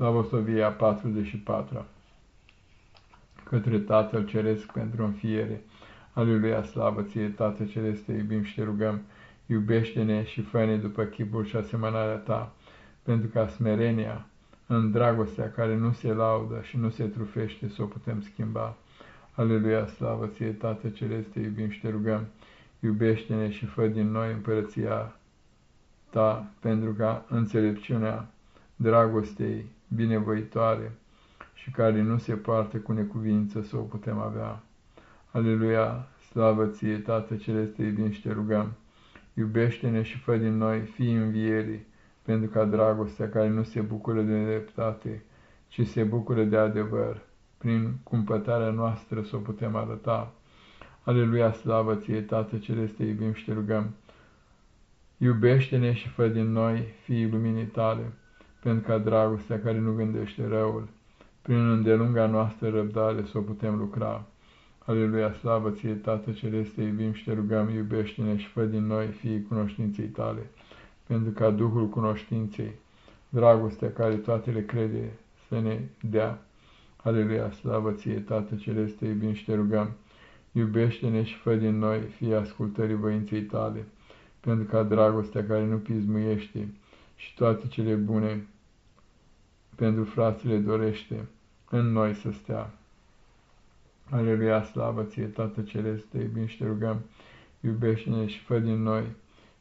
Slavosovia 44 Către Tatăl Ceresc pentru înfiere, Aleluia, slavă ție, Tată Ceresc, te iubim și te rugăm, iubește-ne și fă după chipul și asemănarea ta, pentru ca smerenia, în dragostea care nu se laudă și nu se trufește, să o putem schimba. Aleluia, slavă ție, Tată Ceresc, te iubim și te rugăm, iubește-ne și fă din noi împărăția ta, pentru ca înțelepciunea dragostei binevoitoare și care nu se poartă cu necuvință să o putem avea. Aleluia, slavă ție, Tată Celeste, iubim și te rugăm, iubește-ne și fă din noi fii învierii, pentru ca dragostea care nu se bucură de dreptate, ci se bucură de adevăr, prin cumpătarea noastră să o putem arăta. Aleluia, slavă ție, Tată Celeste, iubim și te rugăm, iubește-ne și fă din noi fii luminii tale, pentru ca dragostea care nu gândește răul, prin îndelunga noastră răbdare să o putem lucra. Aleluia, slavă ție, Tată Celeste, iubim și te rugăm, iubește-ne și fă din noi fii cunoștinței tale, pentru ca Duhul cunoștinței, dragostea care toate le crede, să ne dea. Aleluia, slavă ție, Tată Celeste, iubim și te rugăm, iubește-ne și fă din noi fii ascultării voinței tale, pentru ca dragostea care nu pismuiește și toate cele bune pentru frațile dorește în noi să stea. Aleluia, slavă ție, Tată Ceresc, te iubim și te rugăm, iubește-ne și fă din noi,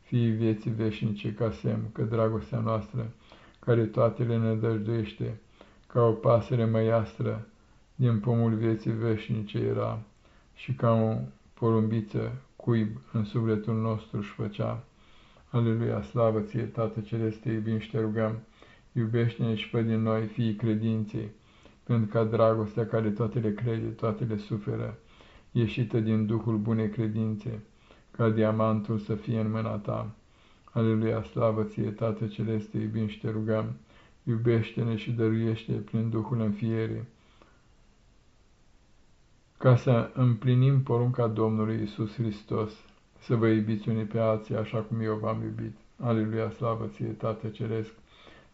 fii vieții veșnice, ca semn că dragostea noastră, care toate le nădăjduiește, ca o pasăre măiastră din pomul vieții veșnice era, și ca o porumbiță cuib în sufletul nostru își făcea. Aleluia, slavă ție, Tată Celeste, te iubim și te rugăm, iubește-ne și fă din noi fiii credinței, pentru ca dragostea care toate le crede, toate le suferă, ieșită din Duhul bunei credințe, ca diamantul să fie în mâna ta. Aleluia, slavă ție, Tată Celeste, te iubim și te rugăm, iubește-ne și dăruiește prin Duhul înfierii, ca să împlinim porunca Domnului Isus Hristos, să vă iubiți unii pe alții așa cum eu v-am iubit. Aleluia, slavă ție, Tată Ceresc!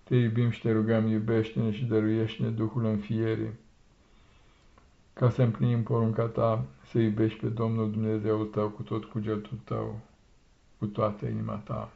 Te iubim și te rugăm, iubește-ne și dăruiește-ne Duhul înfierii, ca să împlinim porunca ta, să iubești pe Domnul Dumnezeul tău cu tot cugetul tău, cu toată inima ta.